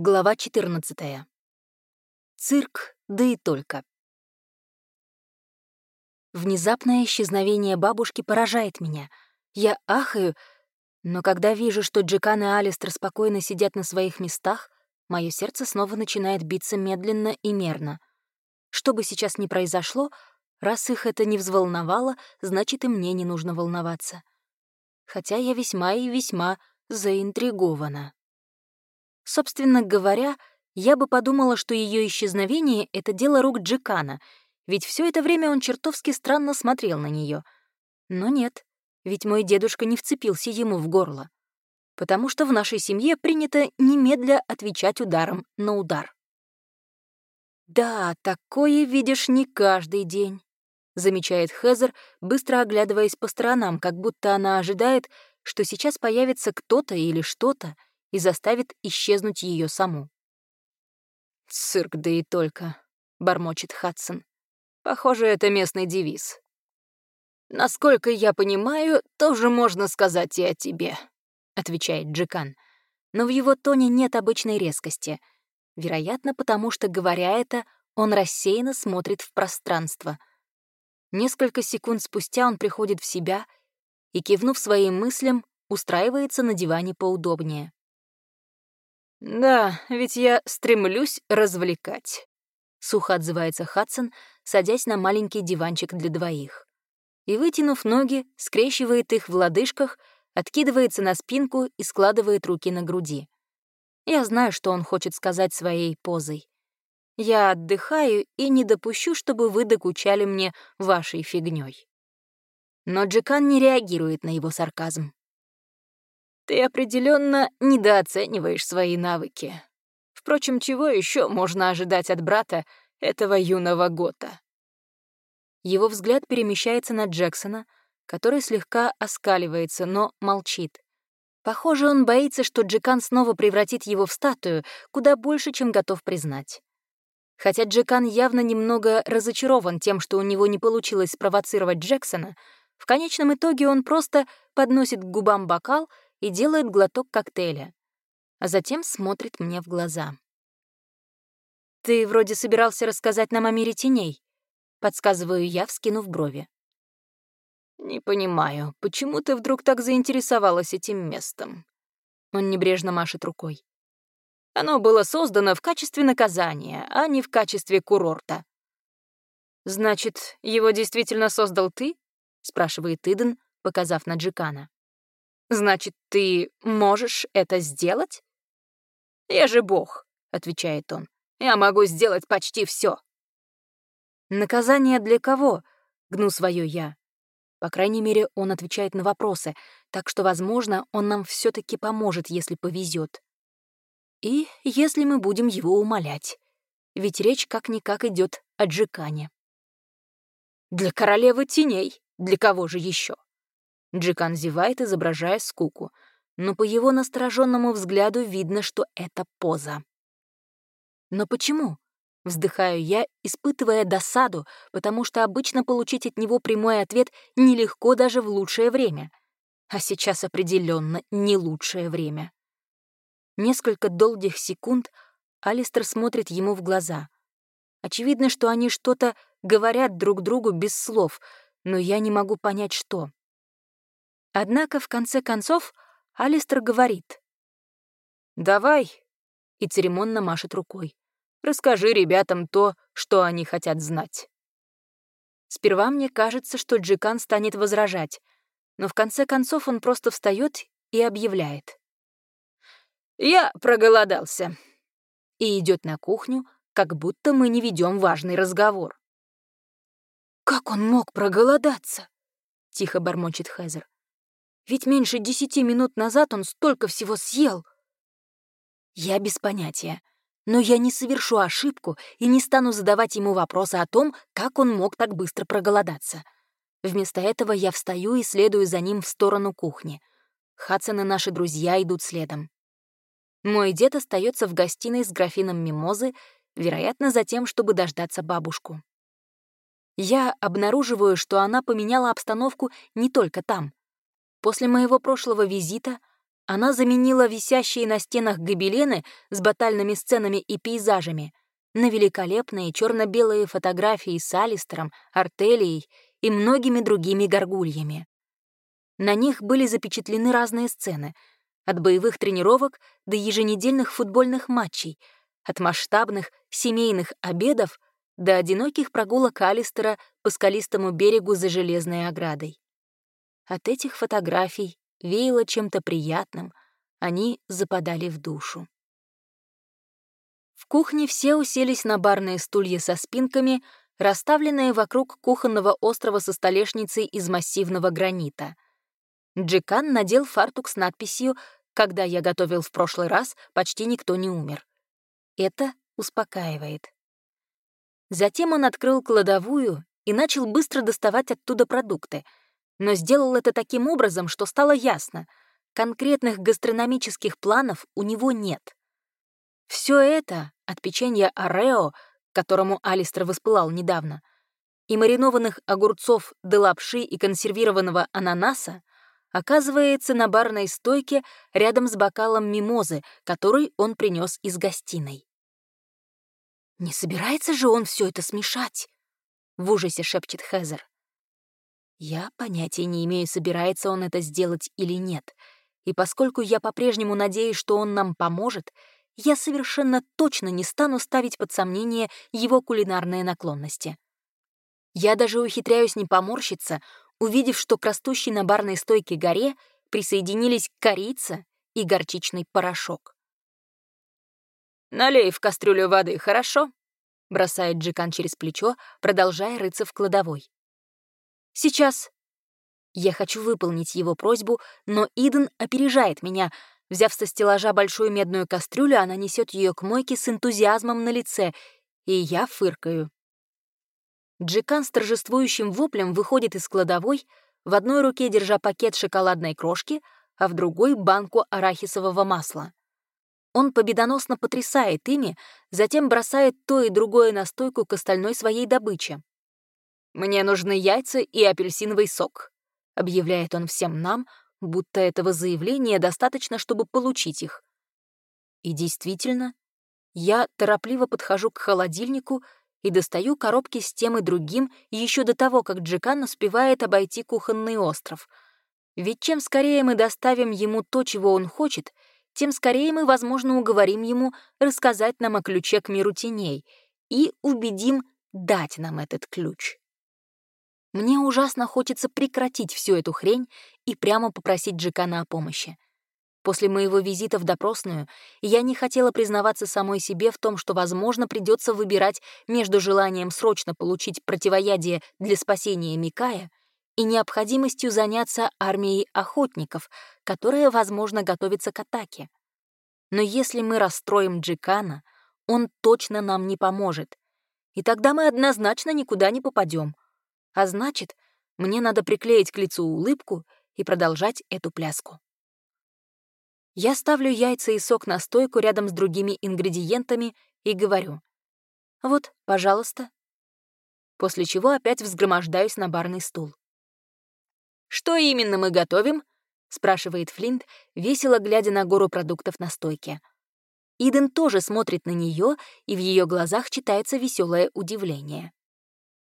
Глава 14. Цирк, да и только. Внезапное исчезновение бабушки поражает меня. Я ахаю, но когда вижу, что Джекан и Алистер спокойно сидят на своих местах, мое сердце снова начинает биться медленно и мерно. Что бы сейчас ни произошло, раз их это не взволновало, значит, и мне не нужно волноваться. Хотя я весьма и весьма заинтригована. Собственно говоря, я бы подумала, что ее исчезновение — это дело рук Джекана, ведь все это время он чертовски странно смотрел на нее. Но нет, ведь мой дедушка не вцепился ему в горло. Потому что в нашей семье принято немедля отвечать ударом на удар. «Да, такое видишь не каждый день», — замечает Хезер, быстро оглядываясь по сторонам, как будто она ожидает, что сейчас появится кто-то или что-то, и заставит исчезнуть ее саму. «Цирк, да и только», — бормочет Хадсон. «Похоже, это местный девиз». «Насколько я понимаю, тоже можно сказать и о тебе», — отвечает Джекан. Но в его тоне нет обычной резкости. Вероятно, потому что, говоря это, он рассеянно смотрит в пространство. Несколько секунд спустя он приходит в себя и, кивнув своим мыслям, устраивается на диване поудобнее. «Да, ведь я стремлюсь развлекать», — сухо отзывается Хадсон, садясь на маленький диванчик для двоих. И, вытянув ноги, скрещивает их в лодыжках, откидывается на спинку и складывает руки на груди. Я знаю, что он хочет сказать своей позой. Я отдыхаю и не допущу, чтобы вы докучали мне вашей фигней. Но Джекан не реагирует на его сарказм. Ты определенно недооцениваешь свои навыки. Впрочем, чего еще можно ожидать от брата этого юного гота? Его взгляд перемещается на Джексона, который слегка оскаливается, но молчит. Похоже, он боится, что Джекан снова превратит его в статую, куда больше, чем готов признать. Хотя Джекан явно немного разочарован тем, что у него не получилось спровоцировать Джексона, в конечном итоге он просто подносит к губам бокал — и делает глоток коктейля, а затем смотрит мне в глаза. «Ты вроде собирался рассказать нам о мире теней», — подсказываю я, вскинув брови. «Не понимаю, почему ты вдруг так заинтересовалась этим местом?» Он небрежно машет рукой. «Оно было создано в качестве наказания, а не в качестве курорта». «Значит, его действительно создал ты?» — спрашивает Иден, показав на Джикана. Значит, ты можешь это сделать? Я же бог, отвечает он. Я могу сделать почти все. Наказание для кого? Гну свое я. По крайней мере, он отвечает на вопросы, так что, возможно, он нам все таки поможет, если повезет. И если мы будем его умолять. Ведь речь как-никак идет о Джикане. Для королевы теней. Для кого же еще? Джикан зевает, изображая скуку, но по его настороженному взгляду видно, что это поза. «Но почему?» — вздыхаю я, испытывая досаду, потому что обычно получить от него прямой ответ нелегко даже в лучшее время. А сейчас определенно не лучшее время. Несколько долгих секунд Алистер смотрит ему в глаза. Очевидно, что они что-то говорят друг другу без слов, но я не могу понять, что. Однако, в конце концов, Алистер говорит. «Давай», — и церемонно машет рукой. «Расскажи ребятам то, что они хотят знать». Сперва мне кажется, что Джикан станет возражать, но в конце концов он просто встает и объявляет. «Я проголодался», и идет на кухню, как будто мы не ведем важный разговор. «Как он мог проголодаться?» — тихо бормочет Хезер. Ведь меньше десяти минут назад он столько всего съел. Я без понятия. Но я не совершу ошибку и не стану задавать ему вопросы о том, как он мог так быстро проголодаться. Вместо этого я встаю и следую за ним в сторону кухни. Хадсон и наши друзья идут следом. Мой дед остается в гостиной с графином мимозы, вероятно, за тем, чтобы дождаться бабушку. Я обнаруживаю, что она поменяла обстановку не только там. После моего прошлого визита Она заменила висящие на стенах гобелены с батальными сценами и пейзажами на великолепные черно-белые фотографии с Алистером, Артелией и многими другими горгульями. На них были запечатлены разные сцены, от боевых тренировок до еженедельных футбольных матчей, от масштабных семейных обедов до одиноких прогулок Алистера по скалистому берегу за железной оградой. От этих фотографий веяло чем-то приятным, они западали в душу. В кухне все уселись на барные стулья со спинками, расставленные вокруг кухонного острова со столешницей из массивного гранита. Джекан надел фартук с надписью «Когда я готовил в прошлый раз, почти никто не умер». Это успокаивает. Затем он открыл кладовую и начал быстро доставать оттуда продукты — но сделал это таким образом, что стало ясно — конкретных гастрономических планов у него нет. Все это, от печенья Орео, которому Алистер воспылал недавно, и маринованных огурцов до лапши и консервированного ананаса, оказывается на барной стойке рядом с бокалом мимозы, который он принес из гостиной. «Не собирается же он все это смешать?» — в ужасе шепчет Хезер. Я понятия не имею, собирается он это сделать или нет. И поскольку я по-прежнему надеюсь, что он нам поможет, я совершенно точно не стану ставить под сомнение его кулинарные наклонности. Я даже ухитряюсь не поморщиться, увидев, что к растущей на барной стойке горе присоединились корица и горчичный порошок. «Налей в кастрюлю воды, хорошо?» — бросает Джикан через плечо, продолжая рыться в кладовой. Сейчас!» Я хочу выполнить его просьбу, но Иден опережает меня. Взяв со стеллажа большую медную кастрюлю, она несет ее к мойке с энтузиазмом на лице, и я фыркаю. Джекан с торжествующим воплем выходит из кладовой, в одной руке держа пакет шоколадной крошки, а в другой — банку арахисового масла. Он победоносно потрясает ими, затем бросает то и другое на стойку к остальной своей добыче. «Мне нужны яйца и апельсиновый сок», — объявляет он всем нам, будто этого заявления достаточно, чтобы получить их. И действительно, я торопливо подхожу к холодильнику и достаю коробки с тем и другим еще до того, как Джекан успевает обойти кухонный остров. Ведь чем скорее мы доставим ему то, чего он хочет, тем скорее мы, возможно, уговорим ему рассказать нам о ключе к миру теней и убедим дать нам этот ключ. Мне ужасно хочется прекратить всю эту хрень и прямо попросить Джекана о помощи. После моего визита в допросную я не хотела признаваться самой себе в том, что, возможно, придется выбирать между желанием срочно получить противоядие для спасения Микая и необходимостью заняться армией охотников, которая, возможно, готовится к атаке. Но если мы расстроим Джекана, он точно нам не поможет, и тогда мы однозначно никуда не попадем. А значит, мне надо приклеить к лицу улыбку и продолжать эту пляску. Я ставлю яйца и сок на стойку рядом с другими ингредиентами и говорю «Вот, пожалуйста». После чего опять взгромождаюсь на барный стул. «Что именно мы готовим?» — спрашивает Флинт, весело глядя на гору продуктов на стойке. Иден тоже смотрит на нее, и в ее глазах читается веселое удивление.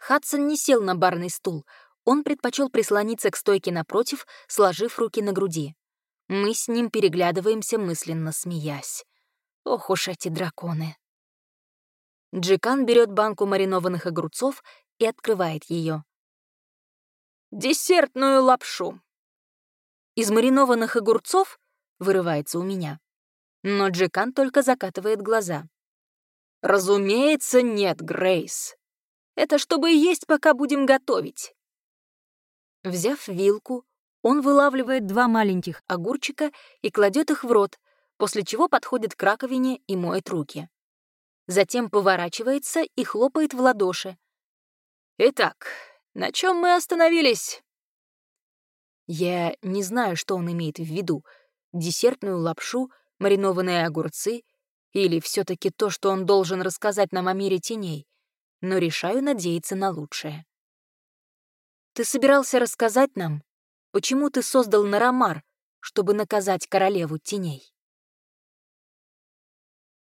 Хадсон не сел на барный стул. Он предпочел прислониться к стойке напротив, сложив руки на груди. Мы с ним переглядываемся, мысленно смеясь. Ох уж эти драконы. Джекан берет банку маринованных огурцов и открывает ее. «Десертную лапшу!» «Из маринованных огурцов?» — вырывается у меня. Но Джекан только закатывает глаза. «Разумеется, нет, Грейс. Это чтобы есть, пока будем готовить». Взяв вилку, он вылавливает два маленьких огурчика и кладет их в рот, после чего подходит к раковине и моет руки. Затем поворачивается и хлопает в ладоши. «Итак, на чем мы остановились?» Я не знаю, что он имеет в виду. Десертную лапшу, маринованные огурцы или все таки то, что он должен рассказать нам о мире теней но решаю надеяться на лучшее. «Ты собирался рассказать нам, почему ты создал Нарамар чтобы наказать королеву теней.